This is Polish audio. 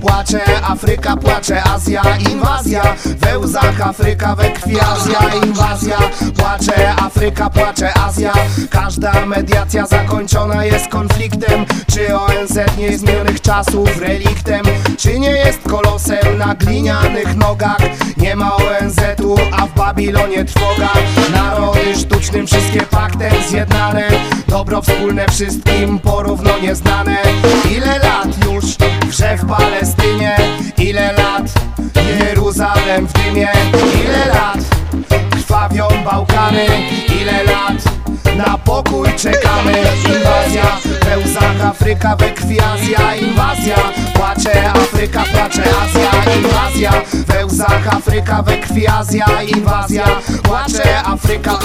płacze Afryka płacze, Azja inwazja. We łzach Afryka, we krwi Azja inwazja. Płacze Afryka, płacze Azja. Każda mediacja zakończona jest konfliktem. Czy ONZ nie jest minionych czasów reliktem? Czy nie jest kolosem na glinianych nogach? Nie ma ONZ-u, a w Babilonie trwoga. Narody sztucznym wszystkie paktem zjednane. Dobro wspólne wszystkim porówno nieznane Ile Palestynie. Ile lat? Jeruzalem w dymie. Ile lat? Krwawią Bałkany. Ile lat? Na pokój czekamy. Inwazja we łzach Afryka we krwi Azja Inwazja. Płacze Afryka płacze Azja Inwazja. We łzach Afryka we krwi Azja Inwazja. Płacze Afryka